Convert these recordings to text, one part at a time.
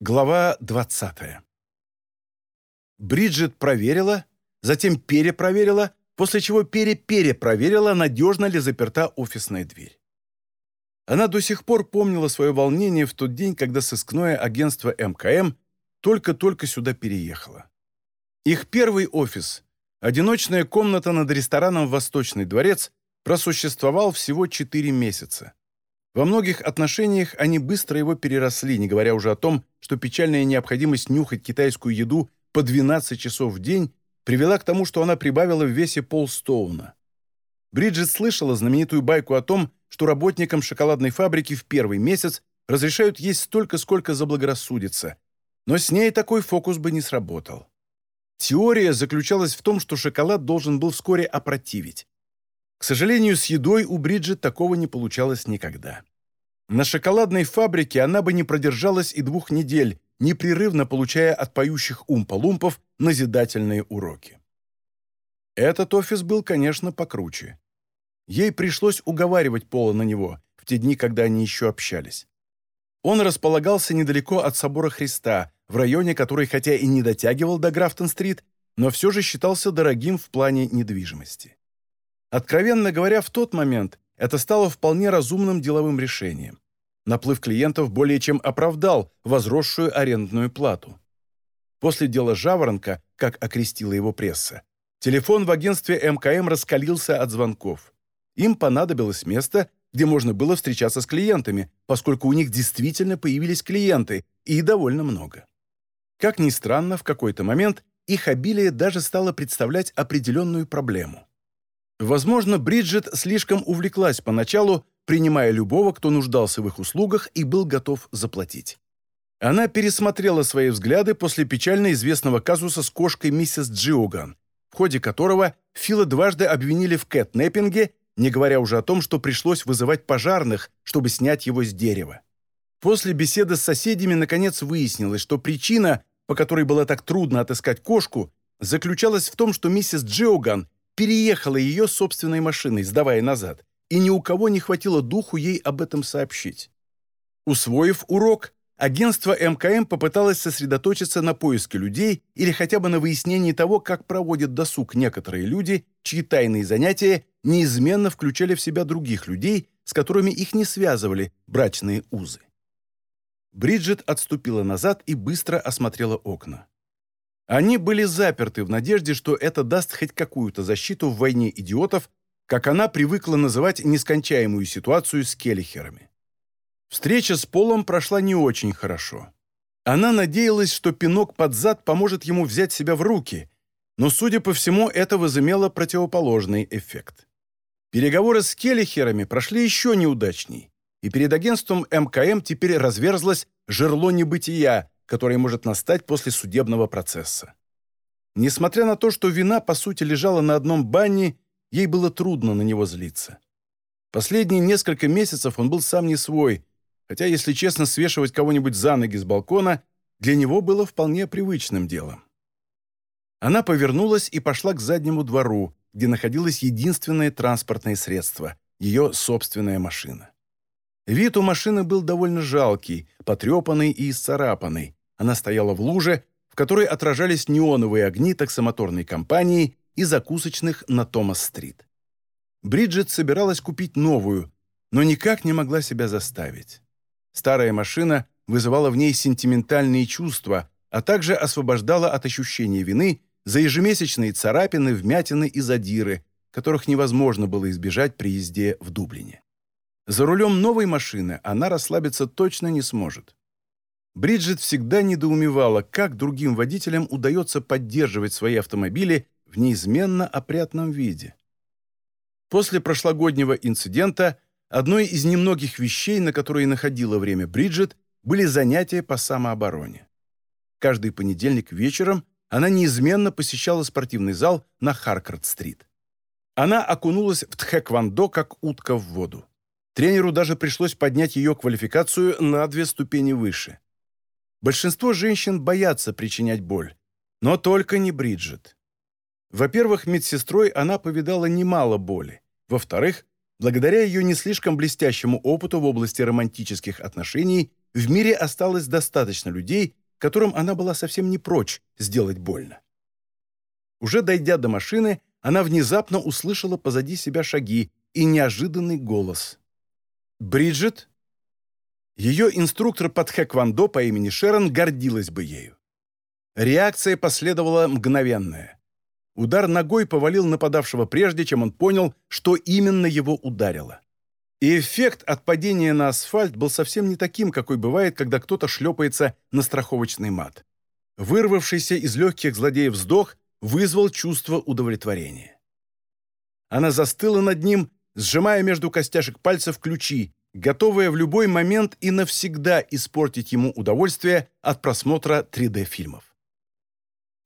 Глава 20. Бриджит проверила, затем перепроверила, после чего переперепроверила, надежно ли заперта офисная дверь. Она до сих пор помнила свое волнение в тот день, когда сыскное агентство МКМ только-только сюда переехало. Их первый офис, одиночная комната над рестораном «Восточный дворец», просуществовал всего 4 месяца. Во многих отношениях они быстро его переросли, не говоря уже о том, что печальная необходимость нюхать китайскую еду по 12 часов в день привела к тому, что она прибавила в весе полстоуна. Бриджит слышала знаменитую байку о том, что работникам шоколадной фабрики в первый месяц разрешают есть столько, сколько заблагорассудится, но с ней такой фокус бы не сработал. Теория заключалась в том, что шоколад должен был вскоре опротивить. К сожалению, с едой у Бриджит такого не получалось никогда. На шоколадной фабрике она бы не продержалась и двух недель, непрерывно получая от поющих умпа-лумпов назидательные уроки. Этот офис был, конечно, покруче. Ей пришлось уговаривать Пола на него в те дни, когда они еще общались. Он располагался недалеко от Собора Христа, в районе, который хотя и не дотягивал до Графтон-стрит, но все же считался дорогим в плане недвижимости. Откровенно говоря, в тот момент это стало вполне разумным деловым решением. Наплыв клиентов более чем оправдал возросшую арендную плату. После дела «Жаворонка», как окрестила его пресса, телефон в агентстве МКМ раскалился от звонков. Им понадобилось место, где можно было встречаться с клиентами, поскольку у них действительно появились клиенты, и довольно много. Как ни странно, в какой-то момент их обилие даже стало представлять определенную проблему. Возможно, Бриджит слишком увлеклась поначалу, принимая любого, кто нуждался в их услугах и был готов заплатить. Она пересмотрела свои взгляды после печально известного казуса с кошкой миссис Джиоган, в ходе которого Фила дважды обвинили в кэтнеппинге, не говоря уже о том, что пришлось вызывать пожарных, чтобы снять его с дерева. После беседы с соседями наконец выяснилось, что причина, по которой было так трудно отыскать кошку, заключалась в том, что миссис Джиоган переехала ее собственной машиной, сдавая назад, и ни у кого не хватило духу ей об этом сообщить. Усвоив урок, агентство МКМ попыталось сосредоточиться на поиске людей или хотя бы на выяснении того, как проводят досуг некоторые люди, чьи тайные занятия неизменно включали в себя других людей, с которыми их не связывали брачные узы. Бриджит отступила назад и быстро осмотрела окна. Они были заперты в надежде, что это даст хоть какую-то защиту в войне идиотов, как она привыкла называть нескончаемую ситуацию с Келлихерами. Встреча с Полом прошла не очень хорошо. Она надеялась, что пинок под зад поможет ему взять себя в руки, но, судя по всему, это возымело противоположный эффект. Переговоры с Келлихерами прошли еще неудачней, и перед агентством МКМ теперь разверзлось жерло небытия, который может настать после судебного процесса. Несмотря на то, что вина, по сути, лежала на одном банне, ей было трудно на него злиться. Последние несколько месяцев он был сам не свой, хотя, если честно, свешивать кого-нибудь за ноги с балкона для него было вполне привычным делом. Она повернулась и пошла к заднему двору, где находилось единственное транспортное средство — ее собственная машина. Вид у машины был довольно жалкий, потрепанный и исцарапанный, она стояла в луже, в которой отражались неоновые огни таксомоторной компании и закусочных на Томас-стрит. Бриджит собиралась купить новую, но никак не могла себя заставить. Старая машина вызывала в ней сентиментальные чувства, а также освобождала от ощущения вины за ежемесячные царапины, вмятины и задиры, которых невозможно было избежать при езде в Дублине. За рулем новой машины она расслабиться точно не сможет. Бриджит всегда недоумевала, как другим водителям удается поддерживать свои автомобили в неизменно опрятном виде. После прошлогоднего инцидента одной из немногих вещей, на которые находила время Бриджит, были занятия по самообороне. Каждый понедельник вечером она неизменно посещала спортивный зал на Харкард-стрит. Она окунулась в тхэквондо, как утка в воду. Тренеру даже пришлось поднять ее квалификацию на две ступени выше. Большинство женщин боятся причинять боль, но только не Бриджит. Во-первых, медсестрой она повидала немало боли. Во-вторых, благодаря ее не слишком блестящему опыту в области романтических отношений, в мире осталось достаточно людей, которым она была совсем не прочь сделать больно. Уже дойдя до машины, она внезапно услышала позади себя шаги и неожиданный голос. «Бриджит?» Ее инструктор под хэквондо по имени Шерон гордилась бы ею. Реакция последовала мгновенная. Удар ногой повалил нападавшего прежде, чем он понял, что именно его ударило. И эффект от падения на асфальт был совсем не таким, какой бывает, когда кто-то шлепается на страховочный мат. Вырвавшийся из легких злодеев вздох вызвал чувство удовлетворения. Она застыла над ним, сжимая между костяшек пальцев ключи, готовая в любой момент и навсегда испортить ему удовольствие от просмотра 3D-фильмов.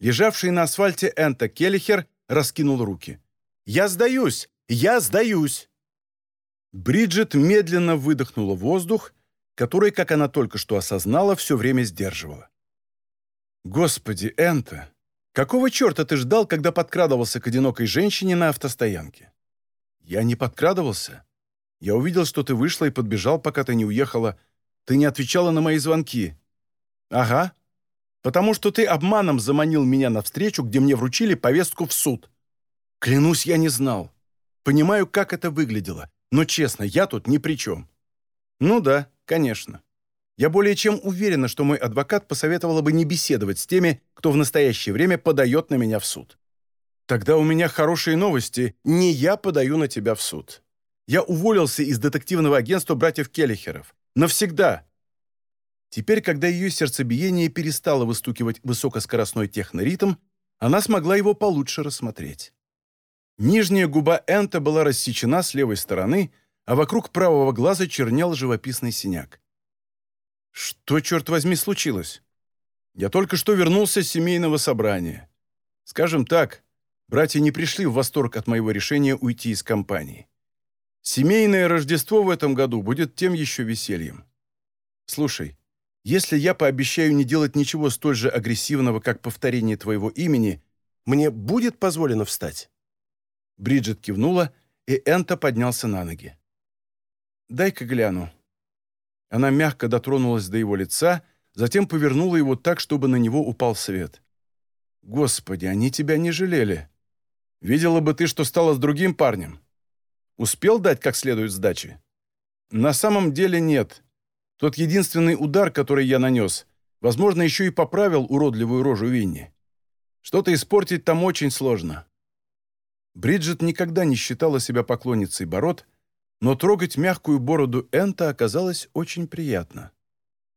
Лежавший на асфальте Энта Келлихер раскинул руки. «Я сдаюсь! Я сдаюсь!» Бриджит медленно выдохнула воздух, который, как она только что осознала, все время сдерживала. «Господи, Энта, какого черта ты ждал, когда подкрадывался к одинокой женщине на автостоянке?» «Я не подкрадывался. Я увидел, что ты вышла и подбежал, пока ты не уехала. Ты не отвечала на мои звонки». «Ага. Потому что ты обманом заманил меня на встречу, где мне вручили повестку в суд. Клянусь, я не знал. Понимаю, как это выглядело. Но честно, я тут ни при чем. Ну да, конечно. Я более чем уверена, что мой адвокат посоветовала бы не беседовать с теми, кто в настоящее время подает на меня в суд. Тогда у меня хорошие новости. Не я подаю на тебя в суд. Я уволился из детективного агентства братьев Келлихеров. Навсегда. Теперь, когда ее сердцебиение перестало выстукивать высокоскоростной техноритм, она смогла его получше рассмотреть. Нижняя губа Энта была рассечена с левой стороны, а вокруг правого глаза чернел живописный синяк. Что, черт возьми, случилось? Я только что вернулся с семейного собрания. Скажем так, братья не пришли в восторг от моего решения уйти из компании. Семейное Рождество в этом году будет тем еще весельем. Слушай, если я пообещаю не делать ничего столь же агрессивного, как повторение твоего имени, мне будет позволено встать?» Бриджит кивнула, и Энто поднялся на ноги. «Дай-ка гляну». Она мягко дотронулась до его лица, затем повернула его так, чтобы на него упал свет. «Господи, они тебя не жалели. Видела бы ты, что стало с другим парнем. Успел дать как следует сдачи?» «На самом деле нет. Тот единственный удар, который я нанес, возможно, еще и поправил уродливую рожу Винни. Что-то испортить там очень сложно. Бриджит никогда не считала себя поклонницей бород, но трогать мягкую бороду Энта оказалось очень приятно.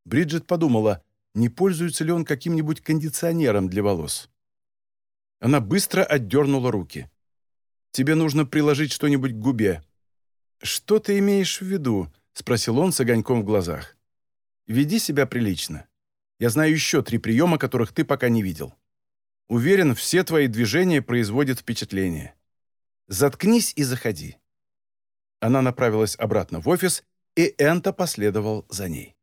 Бриджит подумала, не пользуется ли он каким-нибудь кондиционером для волос. Она быстро отдернула руки. «Тебе нужно приложить что-нибудь к губе». «Что ты имеешь в виду?» — спросил он с огоньком в глазах. «Веди себя прилично. Я знаю еще три приема, которых ты пока не видел. Уверен, все твои движения производят впечатление. Заткнись и заходи». Она направилась обратно в офис, и Энто последовал за ней.